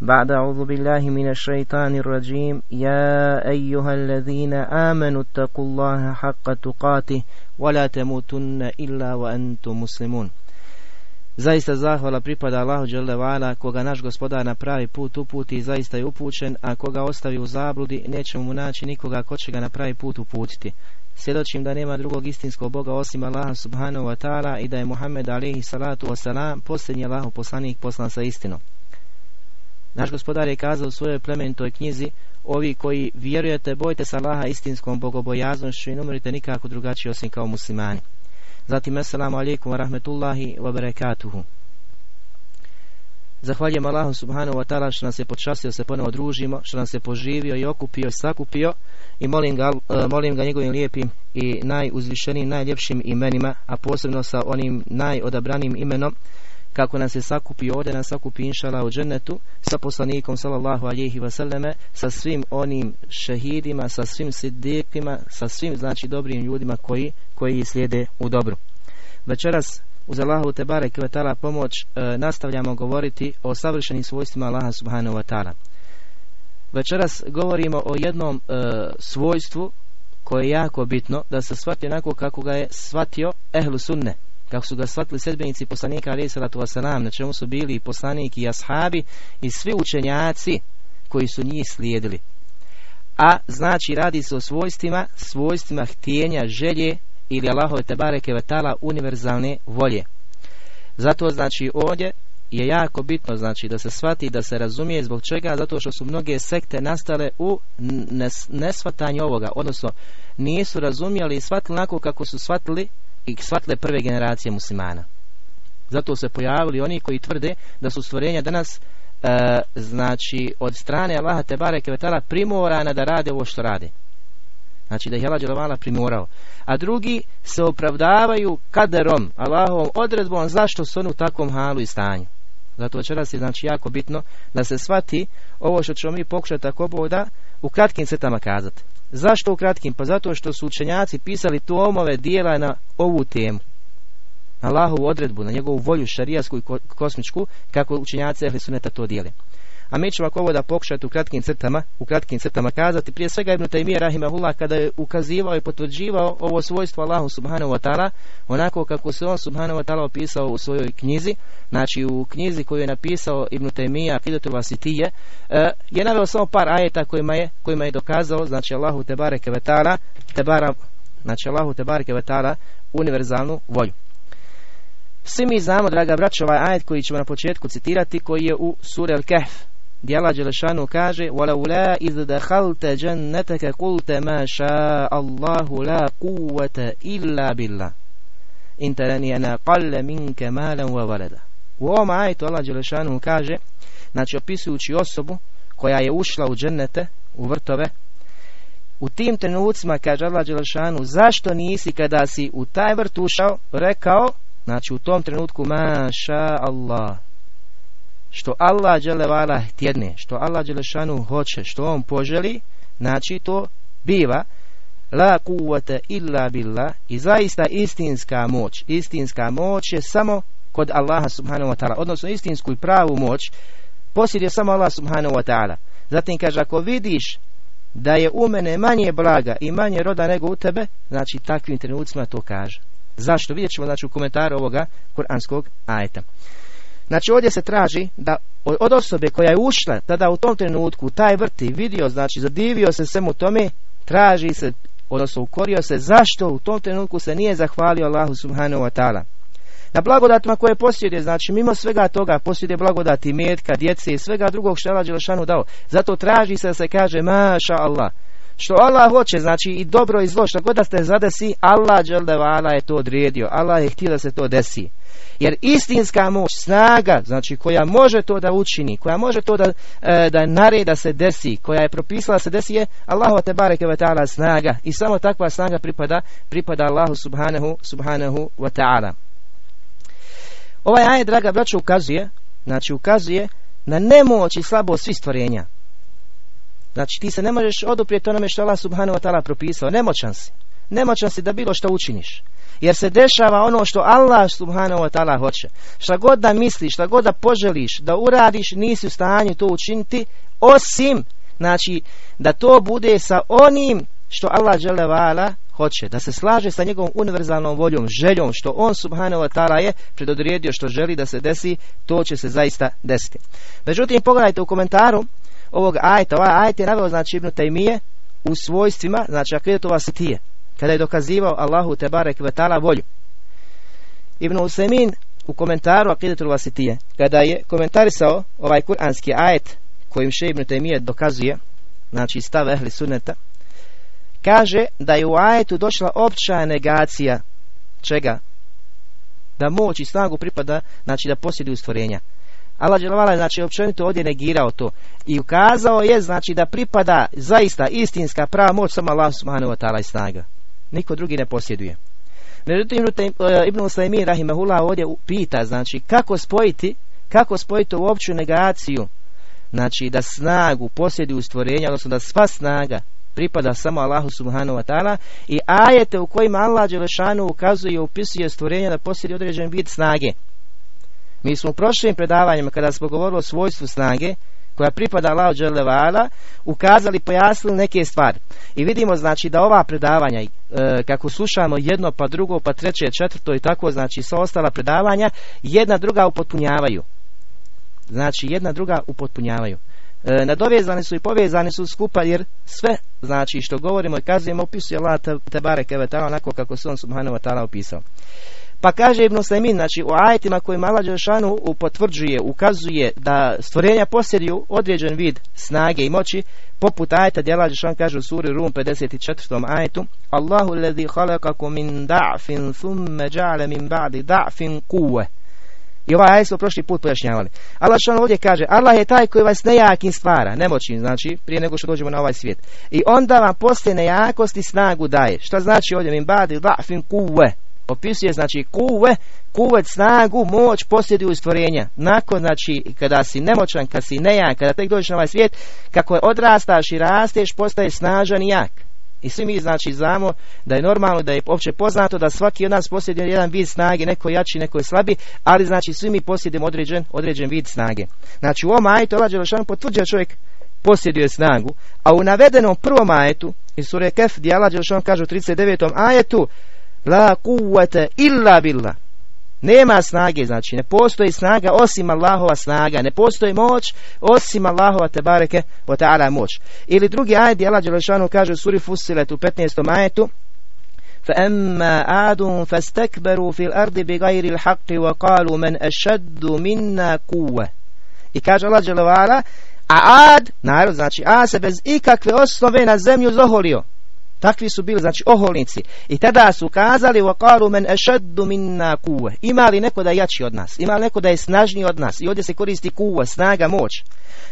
بعد أعوذ بالله من الشيطان الرجيم يا أيها الذين آمنوا اتقوا الله حق تقاته ولا تموتن إلا وأنتم مسلمون Zaista zahvala pripada Allahu Đelevala, koga naš gospodar na pravi put uputi i zaista je upućen, a koga ostavi u zabludi, nećemo mu naći nikoga ko će ga na pravi put uputiti. Svjedočim da nema drugog istinskog Boga osim Allaha subhanahu wa ta'ala i da je Muhammed alihi salatu wasalam posljednji Allahu poslanik poslan sa istinom. Naš gospodar je kazao u svojoj plementoj knjizi Ovi koji vjerujete, bojte se Allaha istinskom bogobojaznošću i ne nikako drugačije osim kao muslimani. Zatim, assalamu alaikum wa rahmetullahi wa barakatuhu. Zahvaljujem Allahu subhanahu wa ta'ala što nas je počastio se ponovo družimo, što nas je poživio i okupio i sakupio i molim ga, e, molim ga njegovim lijepim i najuzvišenijim, najljepšim imenima, a posebno sa onim najodabranim imenom kako nas je sakupio ovdje, nas sakupi inšala u džennetu sa poslanikom sallallahu alihi wasallame, sa svim onim šehidima, sa svim sidikima, sa svim znači dobrim ljudima koji, koji slijede u dobru. Večeras uz Allahu te barek pomoć e, nastavljamo govoriti o savršenim svojstvima Allaha subhanahu wa ta'ala. Večeras govorimo o jednom e, svojstvu koje je jako bitno da se shvati onako kako ga je shvatio ehlu sunne kako su ga shvatili sedbenici poslanika alaih salatu wasalam, na čemu su bili i poslanik i ashabi i svi učenjaci koji su njih slijedili. A znači radi se o svojstvima, svojstvima htjenja, želje ili Allahove tebareke vetala univerzalne volje. Zato znači ovdje je jako bitno znači da se shvati da se razumije zbog čega zato što su mnoge sekte nastale u nesvatanju ovoga odnosno nisu razumjeli i shvatili onako kako su shvatili i shvatile prve generacije muslimana. Zato se pojavili oni koji tvrde da su stvorenja danas e, znači od strane Allaha te bareke vetala primorana da rade ovo što rade. Znači da ih Allah primorao. A drugi se opravdavaju kaderom, Allahovom odredbom zašto su oni u takvom halu i stanju. Zato večeras je znači jako bitno da se shvati ovo što ćemo mi pokušati tako boda u kratkim crtama kazati. Zašto u kratkim? Pa zato što su učenjaci pisali tomove dijela na ovu temu. Na Allahovu odredbu, na njegovu volju šarijasku i kosmičku, kako učenjaci ehli suneta to dijeli. A mi ćemo ovo da pokušati u kratkim crtama, u kratkim crtama kazati, prije svega Ibn Taymiye rahimahullah kada je ukazivao i potvrđivao ovo svojstvo Allahu subhanahu wa ta'ala, onako kako se on subhanahu wa ta'ala opisao u svojoj knjizi, znači u knjizi koju je napisao Ibn Taymiye Akidatul Vasitije, e, je naveo samo par ajeta kojima je, kojima je dokazao, znači Allahu tebareke ve ta'ala, tebara, znači Allahu tebareke ve ta'ala univerzalnu volju. Svi mi znamo, draga braća, ovaj ajet koji ćemo na početku citirati, koji je u suri Al-Kahf, gdje Allah Đelešanu kaže وَلَوْلَا إِذْ دَخَلْتَ جَنَّتَكَ قُلْتَ مَا شَاءَ اللَّهُ لَا قُوَّةَ إِلَّا بِاللَّهِ إِنْ تَرَنِي أَنَا قَلَّ مِنْكَ مَالًا وَوَلَدًا U ovom ajetu Allah Đelešanu kaže znači opisujući osobu koja je ušla u džennete, u vrtove u tim trenucima kaže Allah Đelešanu zašto nisi kada si u taj vrt ušao rekao znači u tom trenutku maša Allah što Allah dželevala htjedne, što Allah dželešanu hoće, što on poželi, znači to biva la kuvvete illa billah i zaista istinska moć. Istinska moć je samo kod Allaha subhanahu wa ta'ala, odnosno istinsku i pravu moć posjeduje samo Allah subhanahu wa ta'ala. Zatim kaže, ako vidiš da je u mene manje blaga i manje roda nego u tebe, znači takvim trenucima to kaže. Zašto? Vidjet ćemo znači, u komentaru ovoga kuranskog ajeta. Znači ovdje se traži da od osobe koja je ušla tada u tom trenutku taj vrti vidio, znači zadivio se svemu tome, traži se, odnosno ukorio se zašto u tom trenutku se nije zahvalio Allahu subhanahu wa ta'ala. Na blagodatima koje posjeduje, znači mimo svega toga posjeduje blagodati metka, djece i svega drugog što je dao. Zato traži se da se kaže maša Allah. Što Allah hoće, znači i dobro i zlo, što god da ste zadesi, Allah je to odredio, Allah je htio da se to desi. Jer istinska moć, snaga, znači koja može to da učini, koja može to da, e, da nareda se desi, koja je propisala da se desi je Allahu te bareke ve taala snaga i samo takva snaga pripada pripada Allahu subhanahu subhanahu wa ta'ala. Ovaj ajet, draga braćo, ukazuje, znači ukazuje na nemoć i slabost svih stvorenja. Znači ti se ne možeš oduprijeti onome što Allah subhanahu wa ta'ala propisao, nemoćan si. Nemoćan si da bilo što učiniš. Jer se dešava ono što Allah subhanahu wa ta'ala hoće. Šta god da misliš, šta god da poželiš, da uradiš, nisi u stanju to učiniti, osim, znači, da to bude sa onim što Allah vala hoće, da se slaže sa njegovom univerzalnom voljom, željom, što on subhanahu wa ta'ala je predodredio što želi da se desi, to će se zaista desiti. Međutim, pogledajte u komentaru ovog ajta, ovaj ajt je naveo znači Ibn Taymiye u svojstvima, znači akreditova sitije kada je dokazivao Allahu te barek vetala volju. Ibn Usemin u komentaru Akidatul Vasitije, kada je komentarisao ovaj kuranski ajet kojim še Ibn Taymiye dokazuje, znači stav ehli sunneta, kaže da je u ajetu došla opća negacija čega? Da moć i snagu pripada, znači da posjeduju stvorenja. Allah je znači općenito ovdje negirao to i ukazao je znači da pripada zaista istinska prava moć samo Allah subhanahu wa ta'ala i snaga niko drugi ne posjeduje. Međutim, Ibn Usaymin Rahimahullah ovdje pita, znači, kako spojiti, kako spojiti u opću negaciju, znači, da snagu posjeduju stvorenja, odnosno da sva snaga pripada samo Allahu subhanahu wa ta'ala i ajete u kojima Allah Đelešanu ukazuje i opisuje stvorenja da posjeduje određen vid snage. Mi smo u prošlim predavanjima kada smo govorili o svojstvu snage, koja pripada Allahu Đelevala ukazali, pojasnili neke stvari. I vidimo znači da ova predavanja e, kako slušamo jedno pa drugo pa treće četvrto i tako znači sva ostala predavanja jedna druga upotpunjavaju. Znači jedna druga upotpunjavaju. E, nadovezani su i povezani su skupa jer sve znači što govorimo i kazujemo opisuje Allah te bareke onako kako se on subhanahu ta'ala opisao. Pa kaže Ibn znači u ajetima kojima Allah Đelšanu potvrđuje, ukazuje da stvorenja posjeduju određen vid snage i moći, poput ajeta gdje Allah Đelšan kaže u suri Rum 54. ajetu Allahu ladhi khalaqakum min da'fin thumme ja'ale min ba'di da'fin kuwe. I ovaj ajet smo prošli put pojašnjavali. Allah što ovdje kaže, Allah je taj koji vas nejakim stvara, nemoćnim, znači, prije nego što dođemo na ovaj svijet. I onda vam poslije nejakosti snagu daje. Šta znači ovdje min ba'di da'fin kuwe? Opisuje znači kuve, kuvet snagu, moć posjeduju stvorenja. Nakon znači kada si nemoćan, kada si nejak, kada tek dođeš na ovaj svijet, kako je odrastaš i rasteš, postaje snažan i jak. I svi mi znači znamo da je normalno, da je opće poznato da svaki od nas posjeduje jedan vid snage, neko jači, neko je slabi, ali znači svi mi posjedimo određen, određen vid snage. Znači u ovom ajetu Allah Đelešanu potvrđuje čovjek posjeduje snagu, a u navedenom prvom ajetu, iz sure Kef, gdje Allah Đelešanu kaže u 39. ajetu, La kuvvete illa billah. Nema snage, znači ne postoji snaga osim Allahova snaga, ne postoji moć osim Allahova te bareke o ta'ala moć. Ili drugi ajet gdje Allah Đelešanu kaže u suri Fusilet u 15. ajetu فأما عاد فاستكبروا في الأرض بغير الحق وقالوا من أشد منا قوة I kaže Allah Đelevala, a Ad, narod, znači A se bez ikakve osnove na zemlju zoholio. Takvi su bili, znači, oholnici. I tada su kazali, وَقَالُوا مَنْ أَشَدُّ مِنَّا كُوَ Ima li neko da je jači od nas? Ima li neko da je snažniji od nas? I ovdje se koristi kuva, snaga, moć.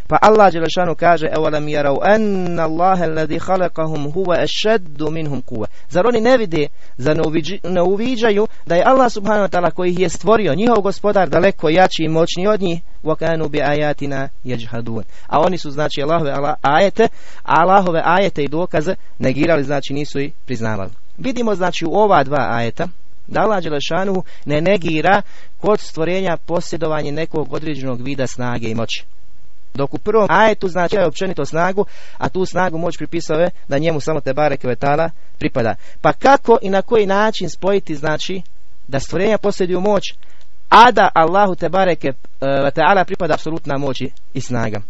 Pa Allah Đelešanu kaže Evolam jarau anna Allahe alladhi khalaqahum huwa ashaddu minhum kuwa. Zar oni ne vide, zar ne uviđaju da je Allah subhanahu wa ta'ala koji ih je stvorio, njihov gospodar daleko jači i moćni od njih, wa kanu bi ayatina yajhadun. A oni su znači Allahove ajete, Allahove ajete i dokaze negirali, znači nisu i priznavali. Vidimo znači u ova dva ajeta da Allah Đelešanu ne negira kod stvorenja posjedovanje nekog određenog vida snage i moći. Dok u prvom ajetu znači je općenito snagu, a tu snagu moć pripisao je da njemu samo te bareke vetala pripada. Pa kako i na koji način spojiti znači da stvorenja posjeduju moć, a da Allahu te bareke vetala pripada apsolutna moć i snaga.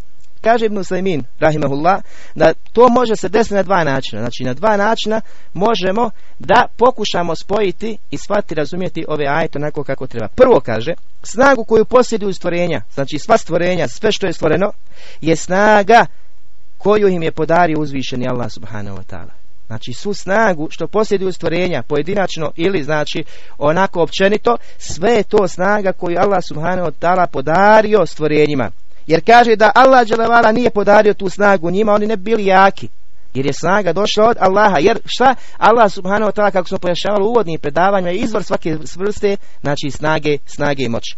Kaže Ibn Usaymin, rahimahullah, da to može se desiti na dva načina. Znači, na dva načina možemo da pokušamo spojiti i shvatiti, razumjeti ove ajete onako kako treba. Prvo kaže, snagu koju posjeduju stvorenja, znači sva stvorenja, sve što je stvoreno, je snaga koju im je podario uzvišeni Allah subhanahu wa ta'ala. Znači svu snagu što posjeduju stvorenja pojedinačno ili znači onako općenito, sve je to snaga koju Allah subhanahu wa ta'ala podario stvorenjima. Jer kaže da Allah dželevala nije podario tu snagu njima, oni ne bi bili jaki. Jer je snaga došla od Allaha. Jer šta? Allah subhanahu wa ta'ala kako smo pojašavali u uvodnim predavanjima je izvor svake vrste, znači snage, snage i moći.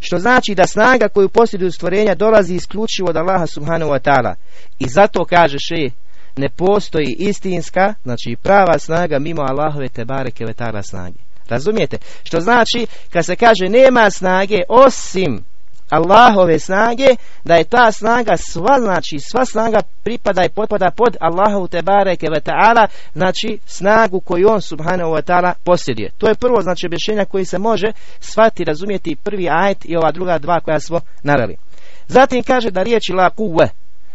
Što znači da snaga koju posjeduju stvorenja dolazi isključivo od Allaha subhanahu wa ta'ala. I zato kaže še ne postoji istinska, znači prava snaga mimo Allahove te bareke vetara snage. Razumijete? Što znači kad se kaže nema snage osim Allahove snage, da je ta snaga sva, znači sva snaga pripada i potpada pod Allahu te bareke ve ta'ala, znači snagu koju on subhanahu wa ta'ala posjeduje. To je prvo znači objašnjenja koji se može shvati, razumjeti prvi ajet i ova druga dva koja smo naveli. Zatim kaže da riječi la kuve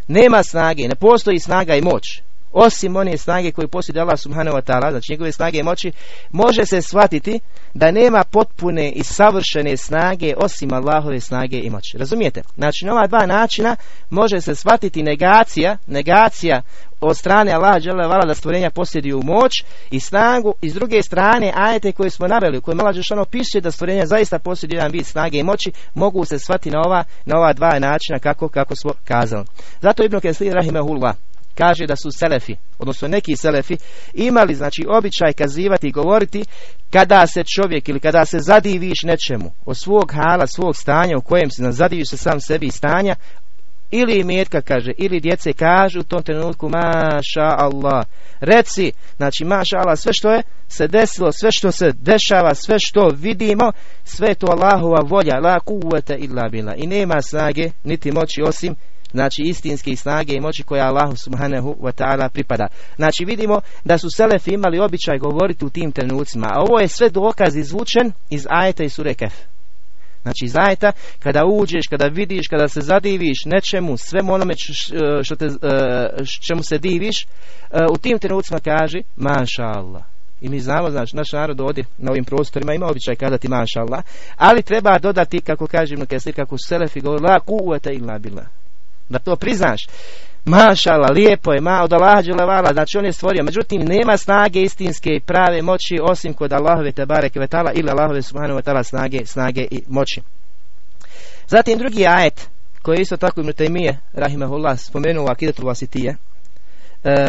nema snage, ne postoji snaga i moć osim one snage koju posjeduje Allah subhanahu wa ta'ala, znači njegove snage i moći, može se shvatiti da nema potpune i savršene snage osim Allahove snage i moći. Razumijete? Znači na ova dva načina može se shvatiti negacija, negacija od strane Allaha vala da stvorenja posjeduju moć i snagu i s druge strane ajete koje smo naveli u kojima Allah ono piše da stvorenja zaista posjeduju jedan vid snage i moći mogu se shvatiti na ova, na ova dva načina kako, kako smo kazali. Zato Ibn Kesir Rahimahullah kaže da su selefi, odnosno neki selefi, imali znači običaj kazivati i govoriti kada se čovjek ili kada se zadiviš nečemu od svog hala, svog stanja u kojem se zadiviš se sam sebi stanja, ili imetka kaže, ili djece kažu u tom trenutku maša Allah. Reci, znači maša Allah, sve što je se desilo, sve što se dešava, sve što vidimo, sve to Allahova volja, la kuvvete illa bila. I nema snage, niti moći osim znači istinske snage i moći koja Allahu subhanahu wa ta'ala pripada. Znači vidimo da su Selefi imali običaj govoriti u tim trenucima, a ovo je sve dokaz izvučen iz ajeta i sure Kef. Znači iz ajeta, kada uđeš, kada vidiš, kada se zadiviš nečemu, svemu onome što te, e, čemu se diviš, e, u tim trenucima kaže, maša Allah. I mi znamo, znači, naš narod ovdje na ovim prostorima ima običaj kazati maša Allah, ali treba dodati, kako kažemo, kako Selefi govori, la kuvata illa billah da to priznaš. Mašala, lijepo je, ma od Allaha znači on je stvorio, međutim nema snage istinske i prave moći osim kod Allahove tebare kvetala ili Allahove subhanahu wa snage, snage i moći. Zatim drugi ajet koji je isto tako Ibn Taymije, rahimahullah, spomenuo akidetu vasitije,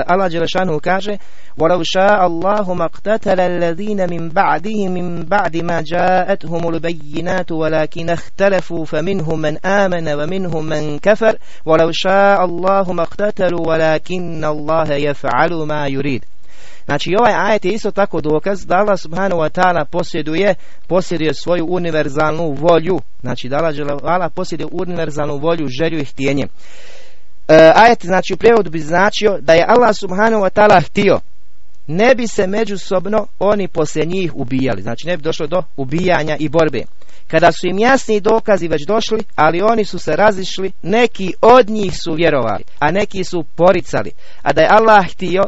Allah Đelešanu kaže وَلَوْ شَاءَ اللَّهُ مَقْتَتَلَ الَّذِينَ مِنْ بَعْدِهِمْ مِنْ بَعْدِ مَا جَاءَتْهُمُ الْبَيِّنَاتُ وَلَكِنْ اخْتَلَفُوا فَمِنْهُمْ مَنْ آمَنَ وَمِنْهُمْ مَنْ كَفَرَ وَلَوْ شَاءَ اللَّهُ مَقْتَتَلُوا وَلَكِنَّ اللَّهَ يَفْعَلُ مَا يُرِيدُ Znači ovaj ajet je isto tako dokaz da Allah subhanahu wa ta'ala posjeduje, posjeduje svoju univerzalnu volju. Znači da Allah posjeduje univerzalnu volju, želju i htjenje. E, ajet znači u prijevodu bi značio da je Allah subhanahu wa ta'ala htio ne bi se međusobno oni poslije njih ubijali znači ne bi došlo do ubijanja i borbe kada su im jasni dokazi već došli ali oni su se razišli neki od njih su vjerovali a neki su poricali a da je Allah htio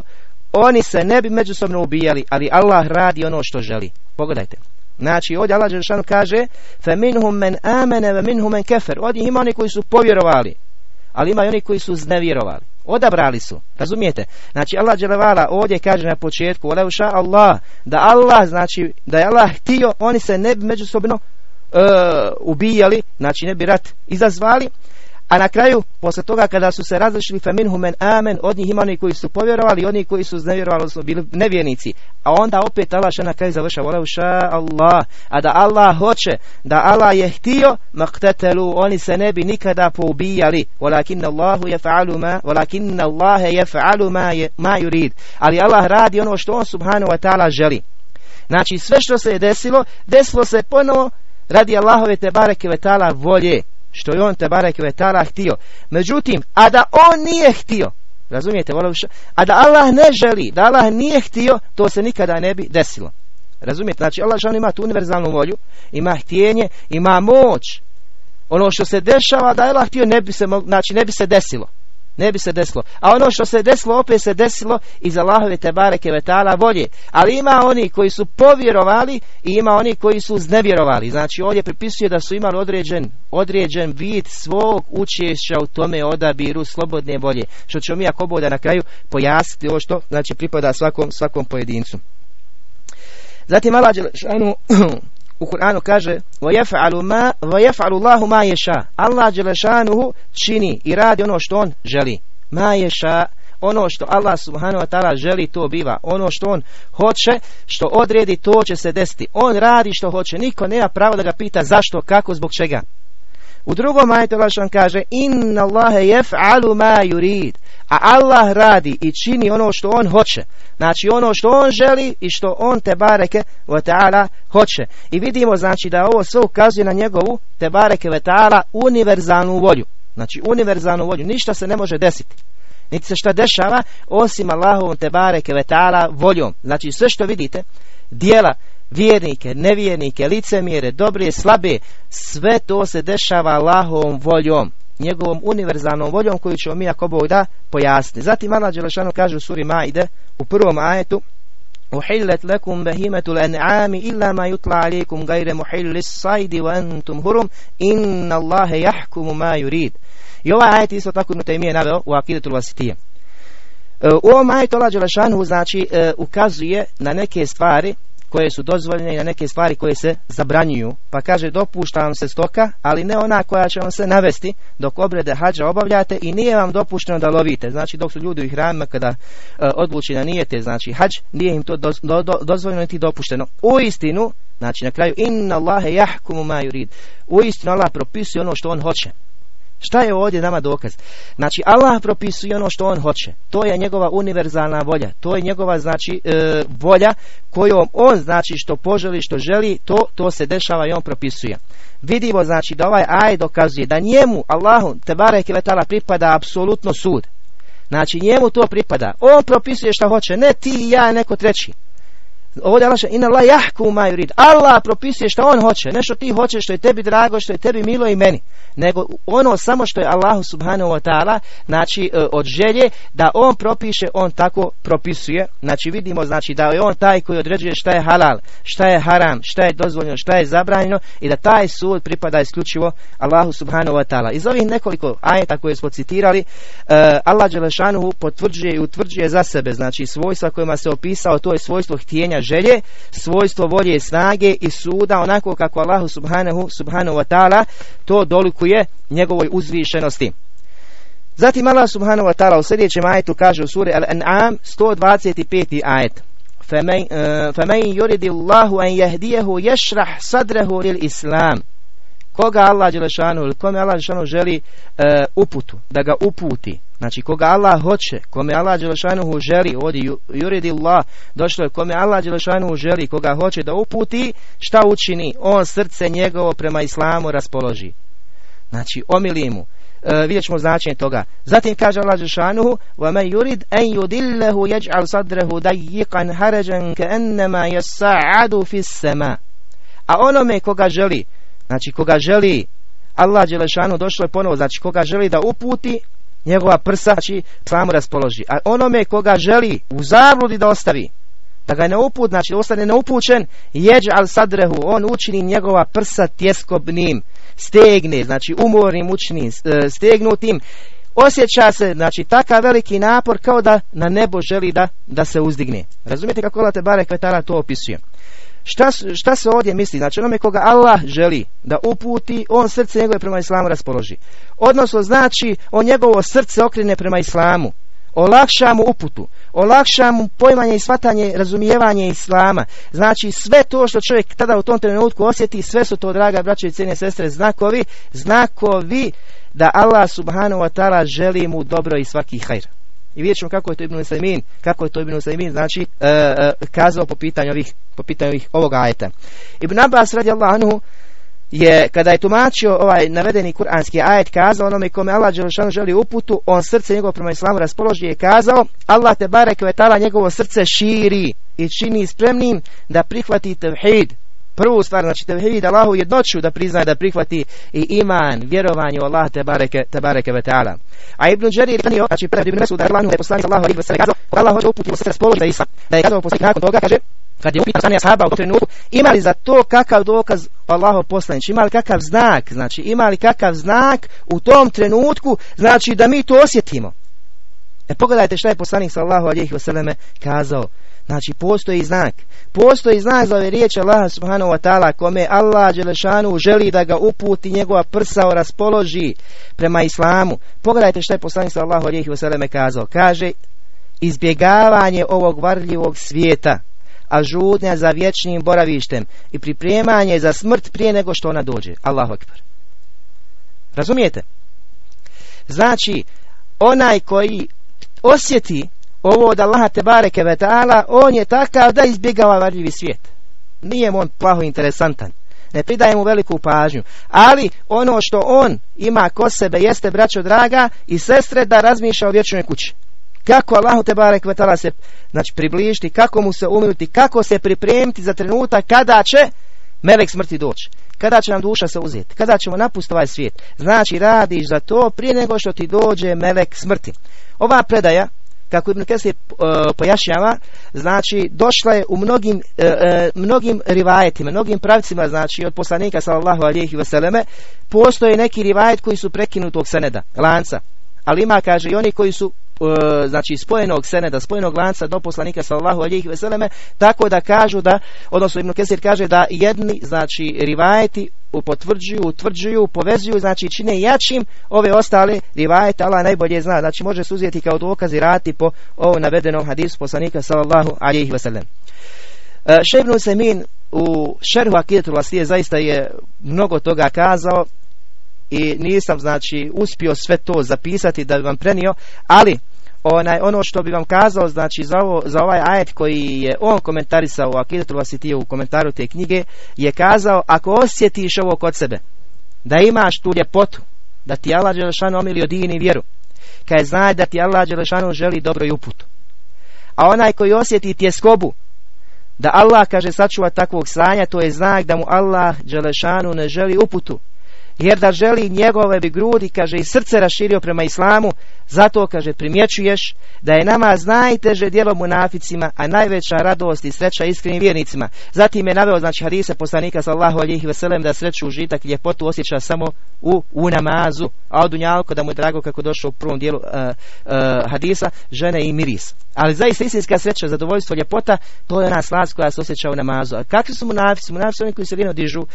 oni se ne bi međusobno ubijali ali Allah radi ono što želi pogledajte Znači, ovdje Allah kaže فَمِنْهُمْ مَنْ آمَنَ وَمِنْهُمْ مَنْ كَفَرُ Ovdje ima oni koji su povjerovali ali ima i oni koji su znevjerovali. Odabrali su, razumijete? Znači Allah dželevala ovdje kaže na početku, Allah, da Allah, znači da je Allah htio, oni se ne bi međusobno uh, ubijali, znači ne bi rat izazvali, a na kraju, posle toga kada su se različili feminhu men amen, od njih ima oni koji su povjerovali oni koji su znevjerovali, su bili nevjernici. A onda opet Allah še na kraju završava, Allah, a da Allah hoće, da Allah je htio, maktetelu, oni se ne bi nikada poubijali, walakin Allahu jefa'alu ma, walakin Allah jefa'alu ma, ma yurid. Ali Allah radi ono što on subhanahu wa ta'ala želi. Znači sve što se je desilo, desilo se ponovo radi Allahove te bareke vetala volje što je on te barek vetala htio. Međutim, a da on nije htio, razumijete, a da Allah ne želi, da Allah nije htio, to se nikada ne bi desilo. Razumijete, znači Allah želi ima tu univerzalnu volju, ima htjenje, ima moć. Ono što se dešava da Allah htio ne bi se, znači ne bi se desilo. Ne bi se desilo. A ono što se desilo, opet se desilo iz Allahove te bareke vetala volje. Ali ima oni koji su povjerovali i ima oni koji su znevjerovali. Znači ovdje pripisuje da su imali određen, određen vid svog učešća u tome odabiru slobodne volje. Što ćemo mi ako bude na kraju pojasniti ovo što znači pripada svakom, svakom pojedincu. Zatim Allah Đelešanu u Kur'anu kaže وَيَفْعَلُ مَا وَيَفْعَلُ اللَّهُ مَا يَشَا Allah Đelešanuhu čini i radi ono što on želi. Ma ješa ono što Allah subhanahu wa ta'ala želi to biva. Ono što on hoće, što odredi to će se desiti. On radi što hoće. Niko nema pravo da ga pita zašto, kako, zbog čega. U drugom ajetu Allah kaže Inna Allahe jef'alu ma yurid. A Allah radi i čini ono što on hoće. Znači ono što on želi i što on te bareke wa ta'ala hoće. I vidimo znači da ovo sve ukazuje na njegovu te bareke wa ta'ala univerzalnu volju. Znači univerzalnu volju. Ništa se ne može desiti. Niti se šta dešava osim Allahovom te bareke wa ta'ala voljom. Znači sve što vidite dijela vjernike, nevjernike, licemjere, dobre, slabe, sve to se dešava Allahovom voljom, njegovom univerzalnom voljom koju ćemo mi ako Bog da pojasni. Zatim Allah Đelešanu kaže u suri Maide u prvom ajetu Uhillet lekum behimetul en'ami illa ma yutla alikum gajre muhillis sajdi wa antum hurum inna Allahe jahkumu ma yurid. I ovaj ajet isto tako mi je naveo u akidetul vasitije. E, u ovom ajetu Allah Đelešanu znači e, ukazuje na neke stvari koje su dozvoljene i na neke stvari koje se zabranjuju. Pa kaže dopušta vam se stoka, ali ne ona koja će vam se navesti dok obrede hađa obavljate i nije vam dopušteno da lovite. Znači dok su ljudi u hramima kada e, odluči da nijete, znači hađ, nije im to dozvoljeno niti dopušteno. U istinu, znači na kraju inna Allahe jahkumu ma yurid. U istinu Allah propisuje ono što on hoće. Šta je ovdje nama dokaz? Znači Allah propisuje ono što on hoće. To je njegova univerzalna volja. To je njegova znači e, volja kojom on znači što poželi, što želi, to to se dešava i on propisuje. Vidimo znači da ovaj aj dokazuje da njemu Allahu te bareke pripada apsolutno sud. Znači njemu to pripada. On propisuje što hoće, ne ti i ja, neko treći. Ovdje Allah in Allah jahku ma yurid. Allah propisuje što on hoće, ne što ti hoćeš, što je tebi drago, što je tebi milo i meni, nego ono samo što je Allahu subhanahu wa ta'ala, znači e, od želje da on propiše, on tako propisuje. Znači vidimo znači da je on taj koji određuje šta je halal, šta je haram, šta je dozvoljeno, šta je zabranjeno i da taj sud pripada isključivo Allahu subhanahu wa ta'ala. Iz ovih nekoliko ajeta koje smo citirali, uh, Allah Đelešanuhu potvrđuje i utvrđuje za sebe, znači svojstva kojima se opisao, to je svojstvo htjenja želje, svojstvo volje, snage i suda onako kako Allahu subhanahu, subhanahu wa ta'ala to dolikuje njegovoj uzvišenosti. Zatim Allah subhanahu wa ta'ala u sljedećem ajetu kaže u suri Al-An'am 125. ajet. فَمَنْ يُرِدِ اللَّهُ أَنْ يَهْدِيَهُ يَشْرَحْ صَدْرَهُ لِلْإِسْلَامِ Koga Allah Đelešanu ili kome Allah Đelešanu želi uh, uputu, da ga uputi, Znači koga Allah hoće, kome Allah Đelešanuhu želi, ovdje yuridi Allah, došlo je kome Allah Đelešanuhu želi, koga hoće da uputi, šta učini? On srce njegovo prema islamu raspoloži. Znači omili mu. E, vidjet ćemo značenje toga. Zatim kaže Allah Đelešanuhu وَمَنْ يُرِدْ أَنْ يُدِلَّهُ يَجْعَلْ صَدْرَهُ دَيِّقًا هَرَجًا كَأَنَّمَا يَسَّعَدُ فِي السَّمَا A onome koga želi, znači koga želi Allah Đelešanu došlo je ponovo, znači koga želi da uputi, njegova prsa znači samo raspoloži. A onome koga želi u zabludi da ostavi, da ga ne uput, znači ostane neupućen, jeđ al sadrehu, on učini njegova prsa tjeskobnim, stegne, znači umornim učini, e, stegnutim, osjeća se, znači, takav veliki napor kao da na nebo želi da, da se uzdigne. Razumijete kako Allah te bare kvetara to opisuje? Šta, šta se ovdje misli? Znači onome koga Allah želi da uputi, on srce njegove prema islamu raspoloži. Odnosno znači on njegovo srce okrene prema islamu. Olakša mu uputu, olakša mu pojmanje i shvatanje, razumijevanje islama. Znači sve to što čovjek tada u tom trenutku osjeti, sve su to, draga braće i cijene sestre, znakovi, znakovi da Allah subhanahu wa ta'ala želi mu dobro i svaki hajr. I vidjet ćemo kako je to Ibn Usaymin, kako je to Ibn Usaymin, znači e, e, kazao po pitanju ovih, po pitanju ovih ovog ajeta. Ibn Abbas radijallahu anhu je kada je tumačio ovaj navedeni kuranski ajet kazao onome kome Allah dželešanu želi uputu, on srce njegovo prema islamu raspoloži je kazao Allah te barek ve njegovo srce širi i čini spremnim da prihvati tevhid Prvu stvar, znači tevhid Allahu jednoću da priznaje da prihvati i iman, vjerovanje u Allah te bareke, te bareke ve ta'ala. A Ibn Đerir je znači pred Ibn Mesuda, Allahu je poslanik Allahu alaihi wa sallam, kazao, Allah hoće uputiti se raspoložiti da islam. Da je kazao poslanik nakon toga, kaže, kad je upitan stanje ashaba u trenutku, imali za to kakav dokaz Allahov poslanić, imali kakav znak, znači imali kakav znak u tom trenutku, znači da mi to osjetimo. E pogledajte šta je poslanik sallahu alihi vseleme kazao. Znači postoji znak. Postoji znak za ove riječi Allaha subhanahu wa ta'ala kome Allah Đelešanu želi da ga uputi njegova prsa raspoloži prema islamu. Pogledajte šta je poslanik sallahu alihi vseleme kazao. Kaže izbjegavanje ovog varljivog svijeta a žudnja za vječnim boravištem i pripremanje za smrt prije nego što ona dođe. Allahu akbar. Razumijete? Znači, onaj koji osjeti ovo od Allaha bareke vetala, on je takav da izbjegava varljivi svijet. Nije on plaho interesantan. Ne pridaje mu veliku pažnju. Ali ono što on ima ko sebe jeste, braćo draga i sestre, da razmišlja o vječnoj kući. Kako Allahu te barek vetala se znači, približiti, kako mu se umiliti, kako se pripremiti za trenutak kada će melek smrti doći. Kada će nam duša se uzeti? Kada ćemo napustiti ovaj svijet? Znači radiš za to prije nego što ti dođe melek smrti. Ova predaja, kako Ibn Kesir uh, pojašnjava, znači došla je u mnogim, uh, uh, mnogim rivajetima, mnogim pravcima, znači od poslanika sallallahu alihi vseleme, postoje neki rivajet koji su prekinutog seneda, lanca. Ali ima, kaže, i oni koji su znači spojenog seneda, spojenog lanca do poslanika sallallahu alihi veseleme, tako da kažu da, odnosno Ibn Kesir kaže da jedni, znači rivajeti potvrđuju, utvrđuju, povezuju, znači čine jačim ove ostale rivajete, Allah najbolje zna, znači može se kao dokaz i rati po ovom navedenom hadisu poslanika sallallahu alihi veselem. Šebnu Semin u šerhu Akidetu Vlastije zaista je mnogo toga kazao i nisam znači uspio sve to zapisati da bi vam prenio, ali onaj, ono što bi vam kazao znači za, ovo, za ovaj ajet koji je on komentarisao u Akidatul Vasitije u komentaru te knjige je kazao ako osjetiš ovo kod sebe da imaš tu ljepotu da ti Allah Đelešanu omilio dini vjeru kaj znaj da ti Allah Đelešanu želi dobro i uputu. A onaj koji osjeti tjeskobu da Allah kaže sačuva takvog stanja to je znak da mu Allah Đelešanu ne želi uputu jer da želi njegove bi grudi, kaže, i srce raširio prema islamu, zato, kaže, primjećuješ da je namaz najteže djelo munaficima, a najveća radost i sreća iskrenim vjernicima. Zatim je naveo, znači, hadisa poslanika sallahu alihi veselem da sreću užitak i ljepotu osjeća samo u, u namazu, a od unjalko da mu je drago kako došao u prvom dijelu uh, uh, hadisa, žene i miris. Ali zaista istinska sreća, zadovoljstvo, ljepota, to je ona slast koja se osjeća u namazu. A kakvi su munafici? Munafici oni koji se vino dižu, uh,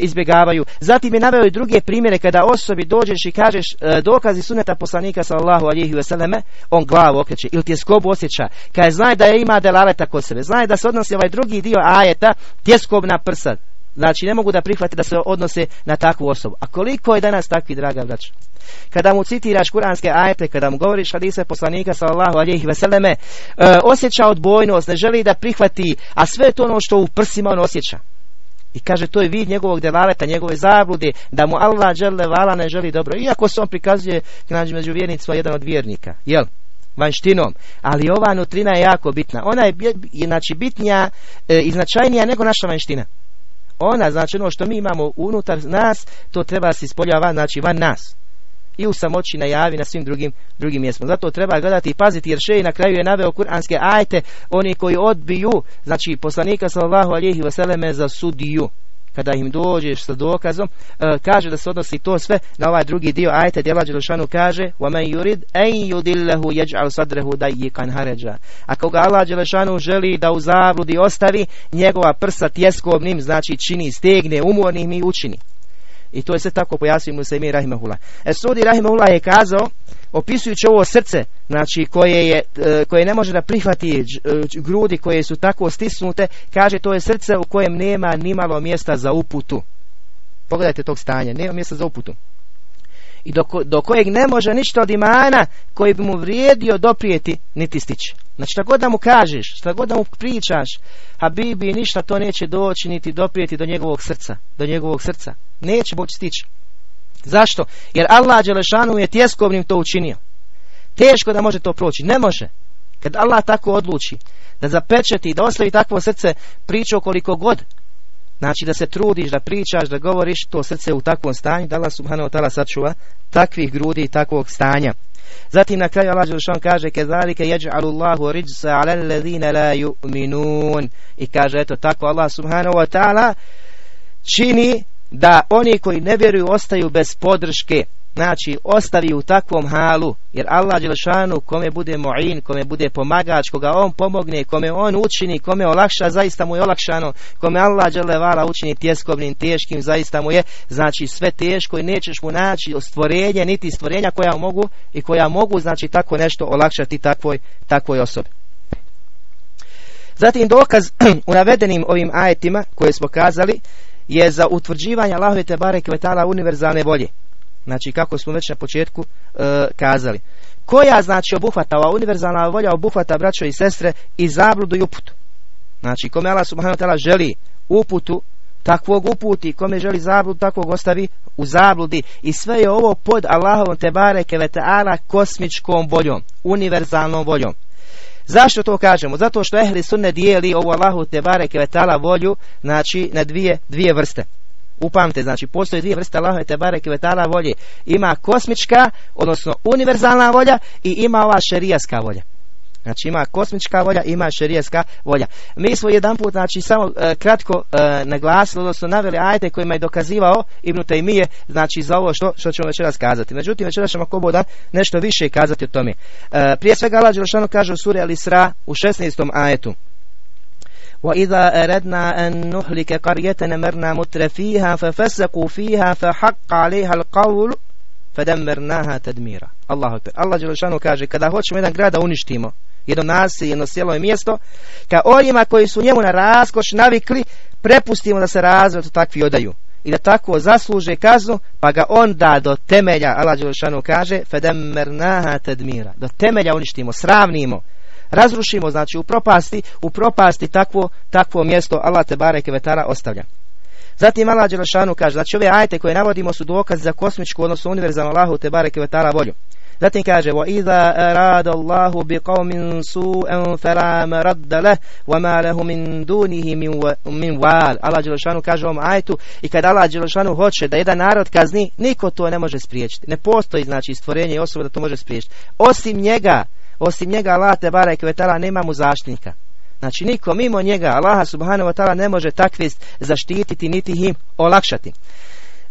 izbjegavaju. Zatim je naveo i druge primjere kada osobi dođeš i kažeš dokazi suneta poslanika sallallahu alihi vseleme, on glavu okreće ili ti je skobu osjeća. Kada zna da je ima delaleta kod sebe, zna da se odnosi ovaj drugi dio ajeta, tjeskobna prsa. Znači ne mogu da prihvati da se odnose na takvu osobu. A koliko je danas takvi, draga braća? Kada mu citiraš kuranske ajete, kada mu govoriš hadise poslanika sallallahu alihi veseleme, osjeća odbojnost, ne želi da prihvati, a sve to ono što u prsima on osjeća. I kaže to je vid njegovog delaleta, njegove zablude, da mu Allah žele vala ne želi dobro. Iako se on prikazuje znači, među vjernicima jedan od vjernika. Jel? vanštinom, ali ova nutrina je jako bitna. Ona je, znači bitnija e, i značajnija nego naša vanština. Ona, znači ono što mi imamo unutar nas, to treba se ispoljava, znači van nas i u samoći najavi na svim drugim, drugim mjestima. Zato treba gledati i paziti jer še na kraju je naveo kuranske ajte oni koji odbiju, znači poslanika sallallahu alihi vseleme za sudiju kada im dođeš sa dokazom, uh, kaže da se odnosi to sve na ovaj drugi dio ajte gdje Allah Đelšanu kaže وَمَنْ يُرِدْ أَنْ يُدِلَّهُ يَجْعَلْ صَدْرَهُ دَيِّكَنْ هَرَجَا Ako ga Allah Đelšanu želi da u zabludi ostavi, njegova prsa tjeskobnim, znači čini, stegne, umornim i učini. I to je sve tako pojasnio mu se ime Rahimahullah. E sudi Rahimahullah je kazao, opisujući ovo srce, znači koje, je, e, koje ne može da prihvati e, grudi koje su tako stisnute, kaže to je srce u kojem nema nimalo mjesta za uputu. Pogledajte tog stanja, nema mjesta za uputu. I do, do kojeg ne može ništa od imana koji bi mu vrijedio doprijeti niti stići. Znači šta god da mu kažeš, šta god da mu pričaš, Habibi ništa to neće doći niti doprijeti do njegovog srca, do njegovog srca. Neće moći stići. Zašto? Jer Allah Đelešanu je tjeskovnim to učinio. Teško da može to proći. Ne može. Kad Allah tako odluči da zapečeti, da ostavi takvo srce pričao koliko god Znači da se trudiš, da pričaš, da govoriš to srce u takvom stanju, da Allah subhanahu wa ta'ala sačuva takvih grudi i takvog stanja. Zatim na kraju Allah Đelšan kaže Kezalike jeđa'alu Allahu riđsa ala la yu'minun I kaže eto tako Allah subhanahu wa ta'ala čini da oni koji ne vjeruju ostaju bez podrške znači ostavi u takvom halu jer Allah Đelšanu kome bude mu'in, kome bude pomagač koga on pomogne, kome on učini kome olakša, zaista mu je olakšano. Kome Allah Đelevala učini tjeskovnim teškim, zaista mu je znači sve teško i nećeš mu naći stvorenje, niti stvorenja koja mogu i koja mogu znači tako nešto olakšati takvoj, takvoj osobi. Zatim dokaz u navedenim ovim ajetima koje smo kazali je za utvrđivanje Allahove te bareke univerzalne volje Znači kako smo već na početku e, kazali. Koja znači obuhvata, ova univerzalna volja obuhvata braćo i sestre i zabludu i uputu. Znači kome Allah subhanahu wa ta'ala želi uputu, takvog uputi, kome želi zabludu, takvog ostavi u zabludi. I sve je ovo pod Allahovom te bareke ve ta'ala kosmičkom voljom, univerzalnom voljom. Zašto to kažemo? Zato što ehli sunne dijeli ovu Allahu te bareke ve ta'ala volju, znači na dvije, dvije vrste. Upamte, znači postoje dvije vrste Allahove te bareke vetala volje. Ima kosmička, odnosno univerzalna volja i ima ova šerijaska volja. Znači ima kosmička volja, ima šerijaska volja. Mi smo jedan put, znači samo e, kratko e, naglasili, odnosno naveli ajte kojima je dokazivao Ibn Taymije, znači za ovo što, što ćemo večeras kazati. Međutim, večeras ćemo ako boda nešto više kazati o tome. E, prije svega Allah Đelšanu kaže u suri Al-Isra u 16. ajetu. وإذا أردنا أن نهلك قرية نمرنا متر فيها ففسقوا فيها فحق عليها القول فدمرناها تدميرا الله أكبر الله جل شانه kaže kada hoćemo jedan grad da uništimo jedno naselje, jedno selo i mjesto ka onima koji su njemu na raskoš navikli prepustimo da se razvoj takvi odaju i da tako zasluže kaznu, pa ga onda do temelja, Allah Đelšanu kaže, fedemmernaha tedmira, do temelja uništimo, sravnimo, razrušimo, znači u propasti, u propasti takvo, takvo mjesto Allah te bareke vetara ostavlja. Zatim Allah Đelešanu kaže, znači ove ajte koje navodimo su dokaz za kosmičku, odnosno univerzalnu Allahu te bareke vetara volju. Zatim kaže: "Wa idha arada Allahu biqaumin su'an fala maradda lah, wa ma min dunihi min wal." Allah dželešanu kaže ovom ajetu i kad Allah dželešanu hoće da jedan narod kazni, niko to ne može spriječiti. Ne postoji znači stvorenje i osoba da to može spriječiti osim njega. osim njega Allah te barek vetala nema mu zaštitnika. Znači niko mimo njega Allaha subhanahu wa ta'ala ne može takve zaštititi niti im olakšati.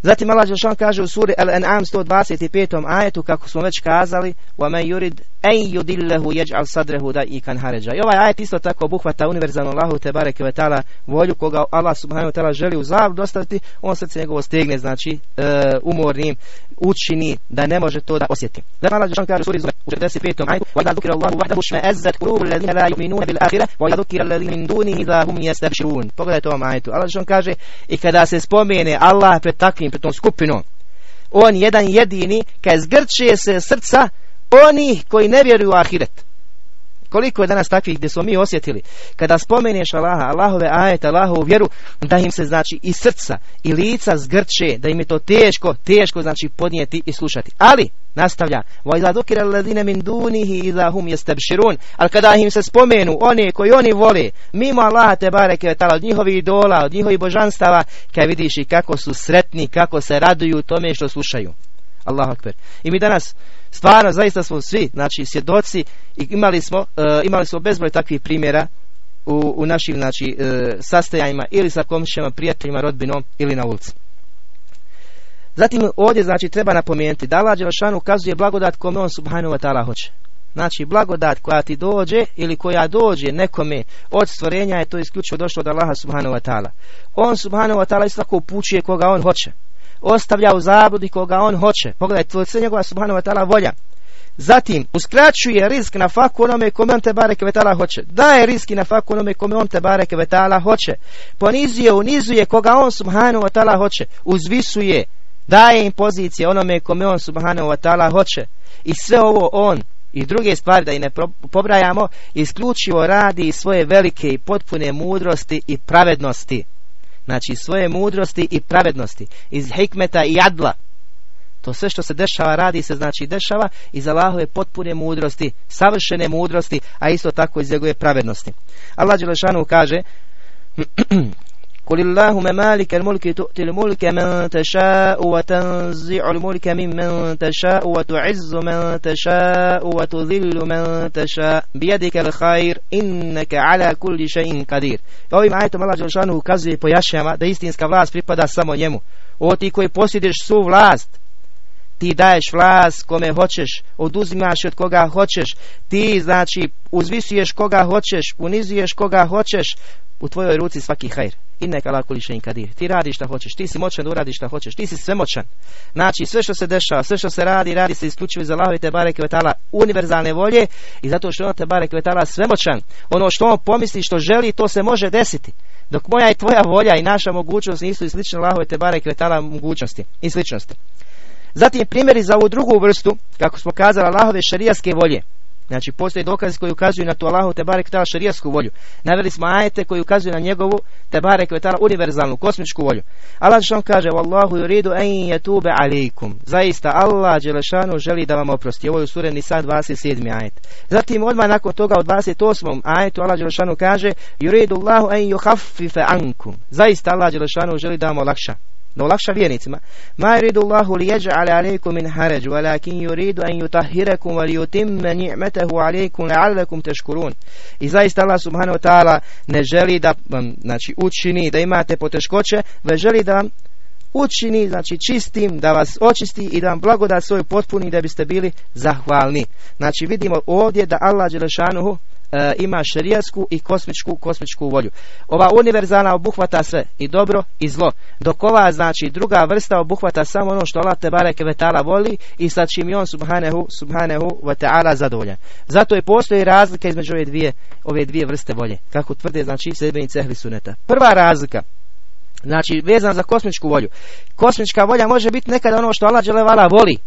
Zatim Allah Đelšan kaže u suri Al-An'am 125. ajetu kako smo već kazali وَمَنْ يُرِدْ Ej yudillahu yaj'al sadrahu da ikan haređa. I ovaj ajet isto tako obuhvata univerzalno Allahu te bareke ve taala volju koga Allah subhanahu wa taala želi u zav dostaviti, on srce njegovo stegne, znači e, umornim učini da ne može to da osjeti. Da Allah džan kaže suri u 45. ajetu: "Wa dhukira Allahu wahdahu shma'azzat qulubul alladhina la yu'minuna bil akhirah wa idha alladhina min dunihi idha hum yastabshirun." Pogledaj to ajetu. Allah džan kaže: "I kada se spomene Allah pred takvim, pred tom skupinom, on jedan jedini, kad zgrče se srca, onih koji ne vjeruju u ahiret. Koliko je danas takvih gdje smo mi osjetili kada spomeneš Allaha, Allahove ajete, Allahovu vjeru, da im se znači i srca i lica zgrče, da im je to teško, teško znači podnijeti i slušati. Ali, nastavlja, وَإِذَا ذُكِرَ الَّذِينَ مِنْ دُونِهِ إِذَا هُمْ يَسْتَبْشِرُونَ Ali kada im se spomenu, one koji oni vole, mimo Allaha te bareke tala, od njihovih idola, od njihovih božanstava, kaj vidiš i kako su sretni, kako se raduju tome što slušaju. Allahu akbar. I mi danas stvarno zaista smo svi, znači svjedoci i imali smo, uh, imali smo bezbroj takvih primjera u, u našim znači uh, sastajanjima ili sa komšijama, prijateljima, rodbinom ili na ulici. Zatim ovdje znači treba napomenuti da Allah Đelšanu ukazuje blagodat kome on subhanahu wa ta'ala hoće. Znači blagodat koja ti dođe ili koja dođe nekome od stvorenja je to isključivo došlo od Allaha subhanahu wa ta'ala. On subhanahu wa ta'ala isto tako upućuje koga on hoće ostavlja u zabludi koga on hoće. Pogledajte, to je njegova subhanahu wa ta'ala volja. Zatim, uskraćuje risk na faku onome kome on te bareke vetala hoće. Daje riski na faku onome kome on te bareke vetala hoće. Ponizuje, unizuje koga on subhanahu wa ta'ala hoće. Uzvisuje, daje im pozicije onome kome on subhanahu wa ta'ala hoće. I sve ovo on i druge stvari da i ne pobrajamo, isključivo radi svoje velike i potpune mudrosti i pravednosti znači svoje mudrosti i pravednosti, iz hikmeta i adla. To sve što se dešava radi se znači dešava iz Allahove potpune mudrosti, savršene mudrosti, a isto tako iz njegove pravednosti. Allah Đelešanu kaže قل اللهم مالك الملك تؤتي الملك من تشاء وتنزع الملك ممن تشاء وتعز من تشاء وتذل من تشاء بيدك الخير إنك على كل شيء قدير ovim ajetom Allah Đelšanu ukazuje i pojašnjava da istinska vlast pripada samo njemu. O ti koji posjediš svu vlast, ti daješ vlast kome hoćeš, oduzimaš od koga hoćeš, ti znači uzvisuješ koga hoćeš, unizuješ koga hoćeš, u tvojoj ruci svaki hajr. I neka lako kadir. Ti radiš šta hoćeš, ti si moćan da uradiš šta hoćeš, ti si svemoćan. Znači sve što se dešava, sve što se radi, radi se isključivo iz Allahove te bareke vetala univerzalne volje i zato što on te bareke vetala svemoćan. Ono što on pomisli, što želi, to se može desiti. Dok moja i tvoja volja i naša mogućnost nisu i slične Allahove te bareke vetala mogućnosti i sličnosti. Zatim primjeri za ovu drugu vrstu, kako smo kazali, Allahove šarijaske volje. Znači postoje dokazi koji ukazuju na tu Allahu te barek tala šarijasku volju. Naveli smo ajete koji ukazuju na njegovu te barek tala univerzalnu kosmičku volju. Allah što kaže Wallahu yuridu an yatube alejkum. Zaista Allah dželešanu želi da vam oprosti. Ovo je u sure Nisa 27. ajet. Zatim odmah nakon toga u 28. ajetu Allah dželešanu kaže yuridu Allahu an yukhaffifa ankum. Zaista Allah dželešanu želi da vam olakša da olakša vjernicima. Ma yuridu Allahu li yaj'ala alaykum min haraj, walakin yuridu an yutahhirakum wa liyutimma ni'matahu alaykum la'allakum tashkurun. I zaista Allah subhanahu wa ta'ala ne želi da vam znači učini da imate poteškoće, već želi da vam učini, znači čistim, da vas očisti i da vam blagodat svoju potpuni da biste bili zahvalni. Znači vidimo ovdje da Allah Đelešanuhu e, ima šerijasku i kosmičku kosmičku volju. Ova univerzalna obuhvata sve i dobro i zlo. Dok ova znači druga vrsta obuhvata samo ono što Allah te bareke vetala voli i sa čim on subhanehu subhanehu wa ta'ala zadovoljan. Zato je postoji razlika između ove dvije ove dvije vrste volje. Kako tvrde znači sedbenice ehli suneta. Prva razlika Znači, vezan za kosmičku volju. Kosmička volja može biti nekada ono što Allah dželevala voli,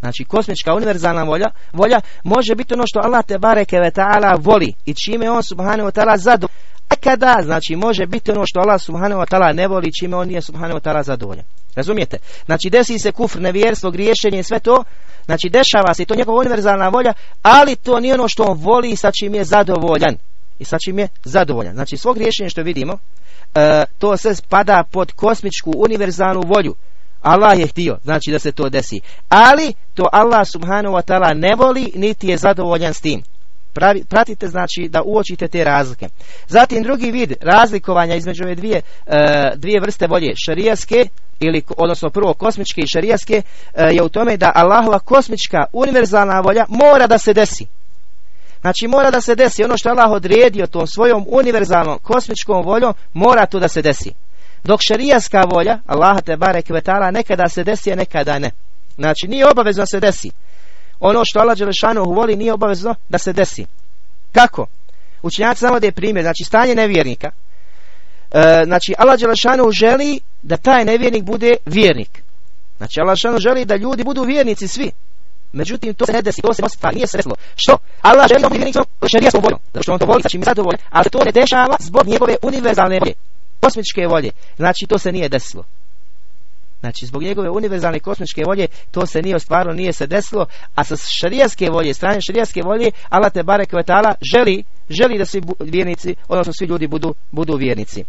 Znači kosmička univerzalna volja, volja može biti ono što Allah te bareke ve voli i čime on subhanahu wa ta'ala zadovoljan. A kada, znači može biti ono što Allah subhanahu wa ta'ala ne voli čime on nije subhanahu wa ta'ala zadovoljan. Razumijete? Znači desi se kufr, nevjerstvo, griješenje i sve to, znači dešava se i to njegova univerzalna volja, ali to nije ono što on voli i sa čim je zadovoljan. I sa čim je zadovoljan. Znači svog griješenja što vidimo, e, to se spada pod kosmičku univerzalnu volju. Allah je htio, znači da se to desi. Ali to Allah subhanahu wa ta'ala ne voli, niti je zadovoljan s tim. Pravi, pratite znači da uočite te razlike. Zatim drugi vid razlikovanja između ove dvije, e, dvije vrste volje, šarijaske ili odnosno prvo kosmičke i šarijaske e, je u tome da Allahova kosmička univerzalna volja mora da se desi. Znači mora da se desi ono što Allah odredio tom svojom univerzalnom kosmičkom voljom mora to da se desi. Dok šarijaska volja, Allah te bare kvetala, nekada se desi, a nekada ne. Znači, nije obavezno se desi. Ono što Allah Đelešanu voli nije obavezno da se desi. Kako? Učenjaci samo da je primjer, znači stanje nevjernika. E, znači, Allah Đelešanu želi da taj nevjernik bude vjernik. Znači, Allah Đelešanu želi da ljudi budu vjernici svi. Međutim, to se ne desi, to se stvar, nije se. Što? Allah želi da bude vjernik šarijaskom voljom, zato što on to voli, znači mi zadovolje, ali to ne dešava zbog njegove univerzalne volje kosmičke volje. Znači to se nije desilo. Znači zbog njegove univerzalne kosmičke volje to se nije ostvarilo, nije se desilo, a sa šarijaske volje, strane šarijaske volje, Allah te barek vetala želi, želi da svi vjernici, odnosno svi ljudi budu, budu vjernici.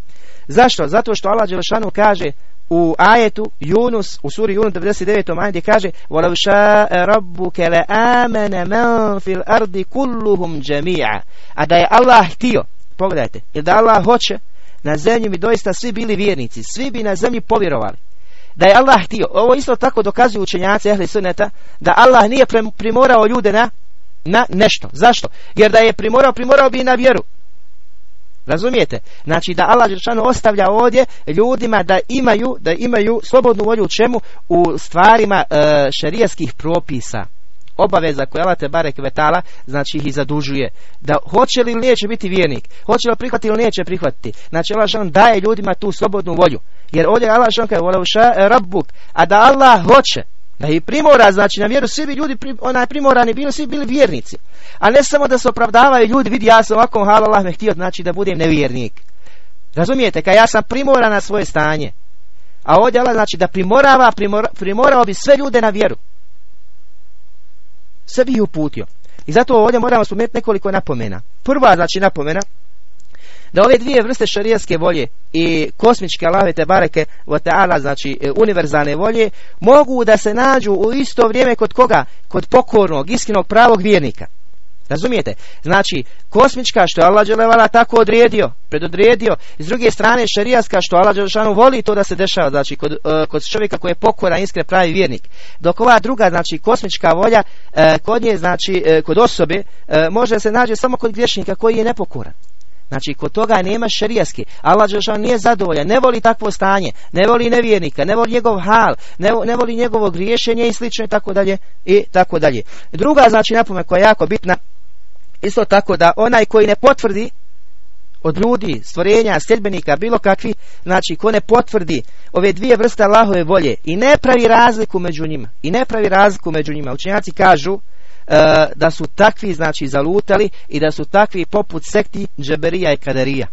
Zašto? Zato što Allah Đelešanu kaže u ajetu Yunus, u suri Yunus 99. ajetu kaže وَلَوْ شَاءَ رَبُّكَ لَآمَنَ مَنْ فِي الْأَرْضِ كُلُّهُمْ جَمِيعًا A da je Allah htio, pogledajte, jer da Allah hoće, na zemlji bi doista svi bili vjernici, svi bi na zemlji povjerovali. Da je Allah htio, ovo isto tako dokazuju učenjaci ehli sunneta, da Allah nije primorao ljude na, na nešto. Zašto? Jer da je primorao, primorao bi i na vjeru. Razumijete? Znači da Allah Žešanu ostavlja ovdje ljudima da imaju, da imaju slobodnu volju u čemu? U stvarima e, šerijaskih propisa obaveza koje Allah te barek vetala, znači ih i zadužuje. Da hoće li neće biti vjernik, hoće li prihvatiti ili neće prihvatiti. Znači Allah daje ljudima tu slobodnu volju. Jer ovdje Allah šan kaže, rabbuk, a da Allah hoće, da ih primora, znači na vjeru svi bi ljudi onaj primorani bili, svi bili vjernici. A ne samo da se opravdavaju ljudi, vidi ja sam ovako hal Allah me htio, znači da budem nevjernik. Razumijete, kad ja sam primoran na svoje stanje. A ovdje Allah znači da primorava, primorao bi sve ljude na vjeru sve bi uputio. I zato ovdje moramo spomenuti nekoliko napomena. Prva, znači napomena, da ove dvije vrste šarijaske volje i kosmičke Allahove te bareke ta'ala, znači e, univerzalne volje, mogu da se nađu u isto vrijeme kod koga? Kod pokornog, iskrenog pravog vjernika. Razumijete? Znači, kosmička što je Allah Đelevala tako odredio, predodredio, s druge strane šarijaska što Allah Đelešanu voli to da se dešava, znači kod, uh, kod čovjeka koji je pokoran, iskren, pravi vjernik. Dok ova druga, znači kosmička volja, uh, kod nje, znači uh, kod osobe, može se nađe samo kod griješnika koji je nepokoran. Znači, kod toga nema šerijaski. Allah Đelešanu nije zadovoljan, ne voli takvo stanje, ne voli nevjernika, ne voli njegov hal, ne, ne voli njegovo griješenje i slično i tako dalje i tako dalje. Druga, znači, napome koja je jako bitna, Isto tako da onaj koji ne potvrdi od ljudi, stvorenja, sljedbenika, bilo kakvi, znači ko ne potvrdi ove dvije vrste Allahove volje i ne pravi razliku među njima, i ne pravi razliku među njima, učenjaci kažu e, da su takvi, znači, zalutali i da su takvi poput sekti Džeberija i Kaderija.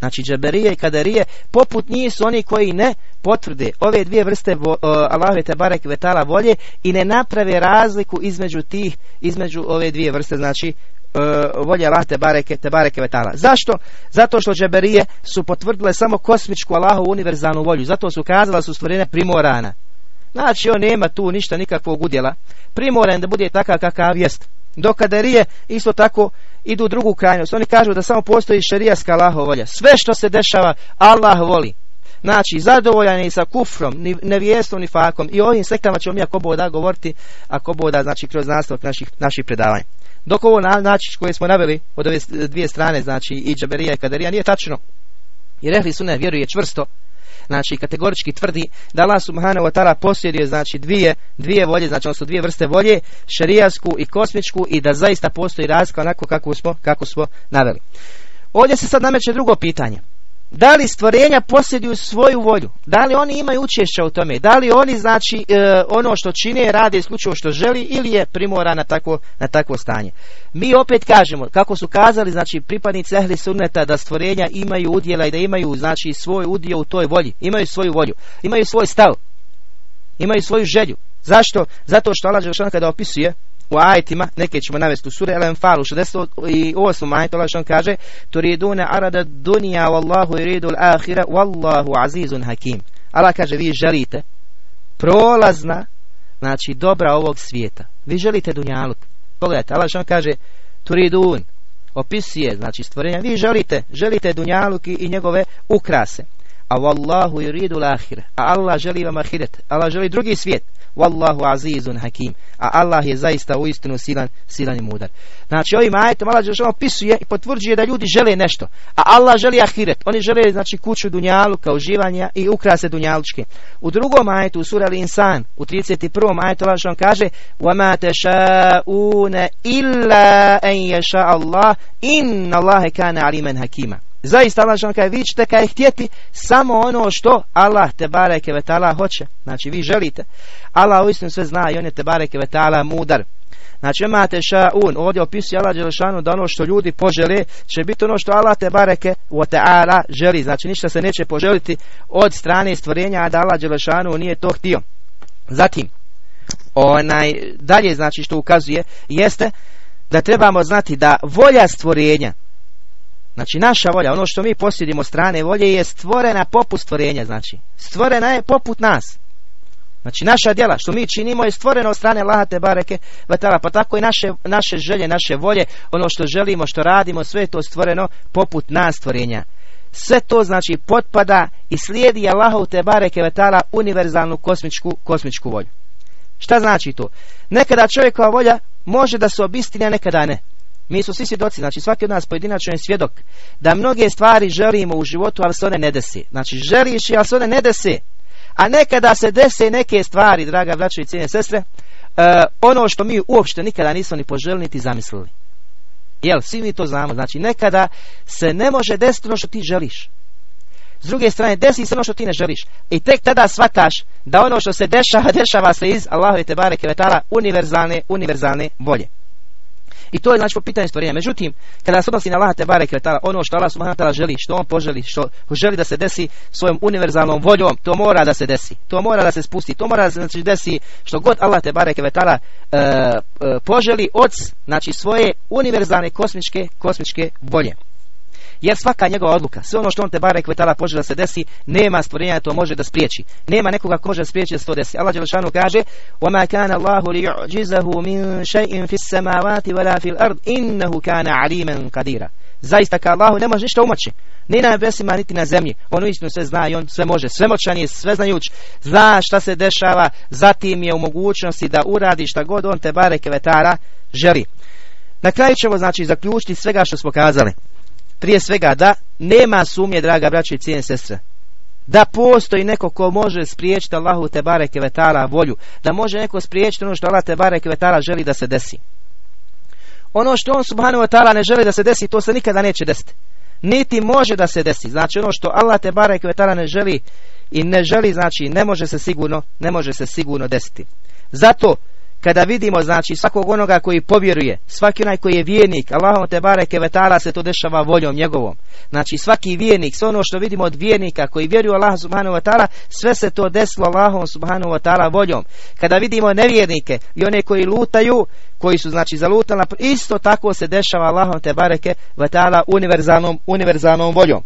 Znači, Džeberije i Kaderije, poput njih su oni koji ne potvrde ove dvije vrste uh, te barek vetala volje i ne naprave razliku između tih, između ove dvije vrste, znači, uh, volje Allah te bareke, te bareke vetala. Zašto? Zato što Džeberije su potvrdile samo kosmičku Allahovu univerzalnu volju. Zato su kazala su stvorene primorana. Znači, on nema tu ništa nikakvog udjela. Primoran da bude takav kakav jest. Dok Kaderije isto tako idu u drugu krajnost. Oni kažu da samo postoji šerijaska Allahova volja. Sve što se dešava, Allah voli. Znači, zadovoljan je sa kufrom, ni nevijestom, ni fakom. I ovim sektama ćemo mi ako boda govoriti, ako boda, znači, kroz nastavak naših, naših predavanja. Dok ovo način koje smo naveli od ove dvije strane, znači i Džaberija i Kaderija, nije tačno. I rekli su ne, vjeruje čvrsto znači kategorički tvrdi da Allah subhanahu wa ta'ala posjeduje znači dvije, dvije volje, znači odnosno dvije vrste volje, šerijasku i kosmičku i da zaista postoji razlika onako kako smo, kako smo naveli. Ovdje se sad nameće drugo pitanje. Da li stvorenja posjeduju svoju volju? Da li oni imaju učešća u tome? Da li oni znači e, ono što čine rade isključivo što želi ili je primora na takvo, na takvo stanje? Mi opet kažemo, kako su kazali znači pripadnici ehli sunneta da stvorenja imaju udjela i da imaju znači svoj udio u toj volji. Imaju svoju volju. Imaju svoj stav. Imaju svoju želju. Zašto? Zato što Allah kada opisuje u ajetima, neke ćemo navesti u suri Al-Anfal u 68. ajetu Allah što kaže turiduna arada dunija wallahu iridu al-akhira wallahu azizun hakim. Allah kaže vi želite prolazna znači dobra ovog svijeta. Vi želite dunjaluk. Pogledajte, Allah što kaže turidun opisuje znači stvorenja. Vi želite, želite dunjaluk i njegove ukrase. A wallahu yuridu al-akhira. A Allah želi vam ahiret. Allah želi drugi svijet. Wallahu azizun hakim. A Allah je zaista uistinu silan, silan i mudar. Znači ovim ajetom Allah Đelešanu opisuje i potvrđuje da ljudi žele nešto. A Allah želi ahiret. Oni žele znači kuću dunjalu kao uživanja i ukrase dunjalučke. U drugom ajetu u sura Al-Insan u 31. ajetu Allah Đelešanu kaže وَمَا تَشَاءُونَ إِلَّا أَنْ يَشَاءَ اللَّهِ إِنَّ اللَّهَ كَانَ عَلِيمًا حَكِيمًا Zaista Allah kaže vi ćete kaj htjeti samo ono što Allah te bareke vetala hoće. Znači vi želite. Allah uistinu sve zna i on je te bareke vetala mudar. Znači imate šaun, ovdje opisuje Allah Đelešanu da ono što ljudi požele će biti ono što Allah te bareke o ta'ala želi. Znači ništa se neće poželiti od strane stvorenja, a da Allah Đelešanu nije to htio. Zatim, onaj, dalje znači što ukazuje jeste da trebamo znati da volja stvorenja Znači naša volja, ono što mi posjedimo strane volje je stvorena poput stvorenja, znači. Stvorena je poput nas. Znači naša djela što mi činimo je stvoreno od strane Allaha te bareke vatala, pa tako i naše, naše želje, naše volje, ono što želimo, što radimo, sve je to stvoreno poput nas stvorenja. Sve to znači potpada i slijedi Allahu te bareke vatala univerzalnu kosmičku, kosmičku volju. Šta znači to? Nekada čovjekova volja može da se obistine, a nekada ne. Mi su svi svjedoci, znači svaki od nas pojedinačno je svjedok da mnoge stvari želimo u životu, ali se one ne desi. Znači želiš, ali se one ne desi. A nekada se dese neke stvari, draga braćo i cijene sestre, uh, ono što mi uopšte nikada nismo ni poželjni niti zamislili. Jel, svi mi to znamo. Znači nekada se ne može desiti ono što ti želiš. S druge strane, desi se ono što ti ne želiš. I tek tada shvataš da ono što se dešava, dešava se iz Allahove te bareke univerzalne, univerzalne volje. I to je znači po pitanju stvorenja. Međutim, kada se odnosi na Allah te bareke ono što Allah subhanahu wa želi, što on poželi, što želi da se desi svojom univerzalnom voljom, to mora da se desi. To mora da se spusti. To mora da se znači, desi što god Allah te bareke vetala e, e, poželi od znači svoje univerzalne kosmičke kosmičke volje. Jer svaka njegova odluka, sve ono što on te barek vetala pože da se desi, nema stvorenja da to može da spriječi. Nema nekoga ko može spriječi da se to desi. Allah Đelešanu kaže. Zaista ka Allahu ne može ništa umoći. Ni na nebesima, niti na zemlji. On uistinu sve zna i on sve može. Svemoćan je, sve znajuć. Zna šta se dešava, zatim je u mogućnosti da uradi šta god on te bareke vetara želi. Na kraju ćemo znači zaključiti svega što smo kazali. Prije svega da nema sumnje, draga braće i cijene sestre, da postoji neko ko može spriječiti Allahu te bareke vetara volju, da može neko spriječiti ono što Allah te bareke vetara želi da se desi. Ono što on subhanahu wa ta'ala ne želi da se desi, to se nikada neće desiti. Niti može da se desi. Znači ono što Allah te bareke vetara ne želi i ne želi, znači ne može se sigurno, ne može se sigurno desiti. Zato kada vidimo znači svakog onoga koji povjeruje, svaki onaj koji je vjernik, Allahom te bareke vetala se to dešava voljom njegovom. Znači svaki vjernik, sve ono što vidimo od vjernika koji vjeruju Allah subhanahu wa ta'ala, sve se to desilo Allahom subhanahu wa ta'ala voljom. Kada vidimo nevjernike i one koji lutaju, koji su znači zalutali, isto tako se dešava Allahom te bareke vetala univerzalnom, univerzalnom voljom.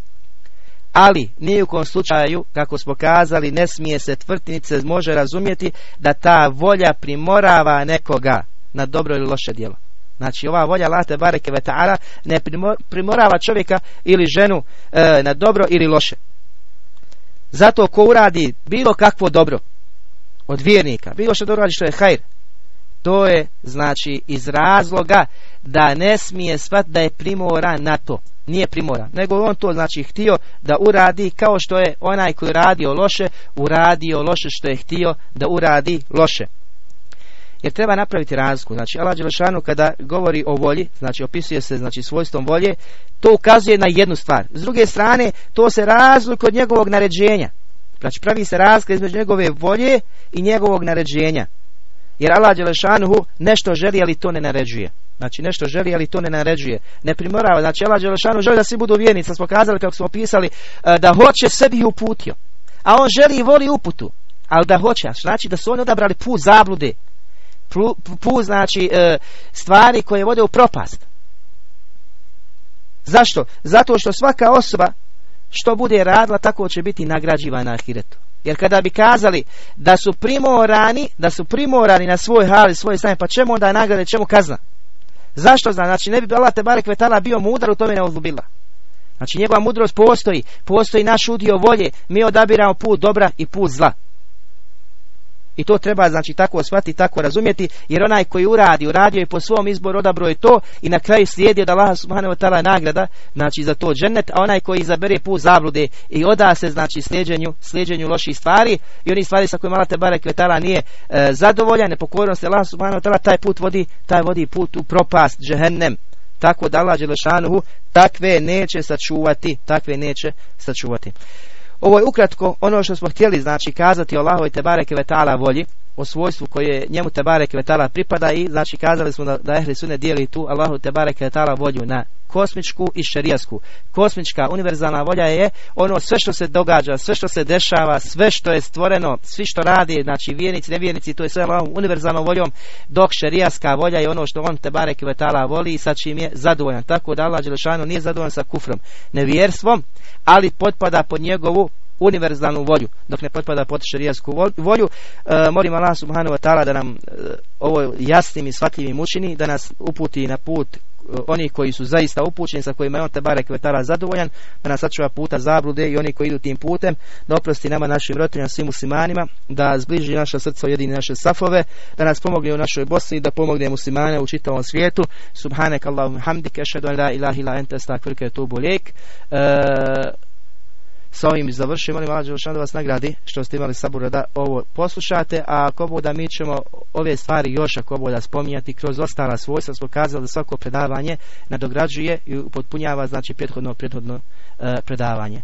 Ali, nije u kom slučaju, kako smo kazali, ne smije se tvrtnice može razumjeti da ta volja primorava nekoga na dobro ili loše djelo. Znači ova volja late bareke vetara ne primorava čovjeka ili ženu e, na dobro ili loše. Zato ko uradi bilo kakvo dobro od vjernika, bilo što dobro radi što je hajr, to je znači iz razloga da ne smije svat da je primoran na to nije primoran, nego on to znači htio da uradi kao što je onaj koji radio loše, uradio loše što je htio da uradi loše. Jer treba napraviti razliku. Znači Allah Đelešanu kada govori o volji, znači opisuje se znači svojstvom volje, to ukazuje na jednu stvar. S druge strane, to se razlikuje od njegovog naređenja. Znači pravi se razlika između njegove volje i njegovog naređenja. Jer Allah nešto želi, ali to ne naređuje. Znači nešto želi, ali to ne naređuje. Ne primorava. Znači Allah Đelešanu želi da svi budu vjernici. Smo kazali kako smo opisali e, da hoće sebi uputio. A on želi i voli uputu. Ali da hoće. Znači da su oni odabrali put zablude. Put znači e, stvari koje vode u propast. Zašto? Zato što svaka osoba što bude radila tako će biti nagrađivana na ahiretu. Jer kada bi kazali da su primorani, da su primorani na svoj hali, svoje stanje, pa čemu onda nagrade, čemu kazna? Zašto zna? Znači ne bi Allah te barek vetala bio mudar u tome ne odlubila. Znači njegova mudrost postoji, postoji naš udio volje, mi odabiramo put dobra i put zla. I to treba znači tako shvatiti, tako razumjeti, jer onaj koji uradi, uradio je po svom izboru odabro je to i na kraju slijedi od Allah subhanahu wa ta'ala nagrada, znači za to džennet, a onaj koji izabere put zablude i oda se znači slijeđenju, slijeđenju loših stvari i oni stvari sa kojima Allah te barek nije e, zadovoljan, nepokornost Allah subhanahu wa ta'ala taj put vodi, taj vodi put u propast, džehennem. Tako da Allah Đelešanuhu takve neće sačuvati, takve neće sačuvati. Ovo je ukratko ono što smo htjeli znači kazati o Allahovoj Tebareke Vetala volji, o svojstvu koje njemu Tebareke Vetala pripada i znači kazali smo da, da Ehli Sunne dijeli tu Allahu Tebareke Vetala volju na kosmičku i šerijasku. Kosmička univerzalna volja je ono sve što se događa, sve što se dešava, sve što je stvoreno, svi što radi, znači vjernici, nevjernici, to je sve Allahom univerzalnom voljom, dok šerijaska volja je ono što on te barek vetala voli i sa čim je zadovoljan. Tako da Allah Đelešanu nije zadovoljan sa kufrom, nevjerstvom, ali potpada pod njegovu univerzalnu volju, dok ne potpada pod volju. E, molim Allah subhanahu wa ta'ala da nam e, ovo jasnim i shvatljivim učini, da nas uputi na put oni koji su zaista upućeni sa kojima je on te barek vetara zadovoljan da nas sačuva puta zablude i oni koji idu tim putem da oprosti nama našim roditeljima svim muslimanima da zbliži naša srca jedini naše safove da nas pomogne u našoj Bosni da pomogne muslimane u čitavom svijetu subhanak Allahum hamdike ashhadu an la ilaha astaghfiruka wa atubu ilaik sa ovim završimo, molim Allah da vas nagradi što ste imali sabura da ovo poslušate, a ako da mi ćemo ove stvari još ako da spominjati kroz ostala svojstva, smo kazali da svako predavanje nadograđuje i upotpunjava znači prethodno prethodno uh, predavanje.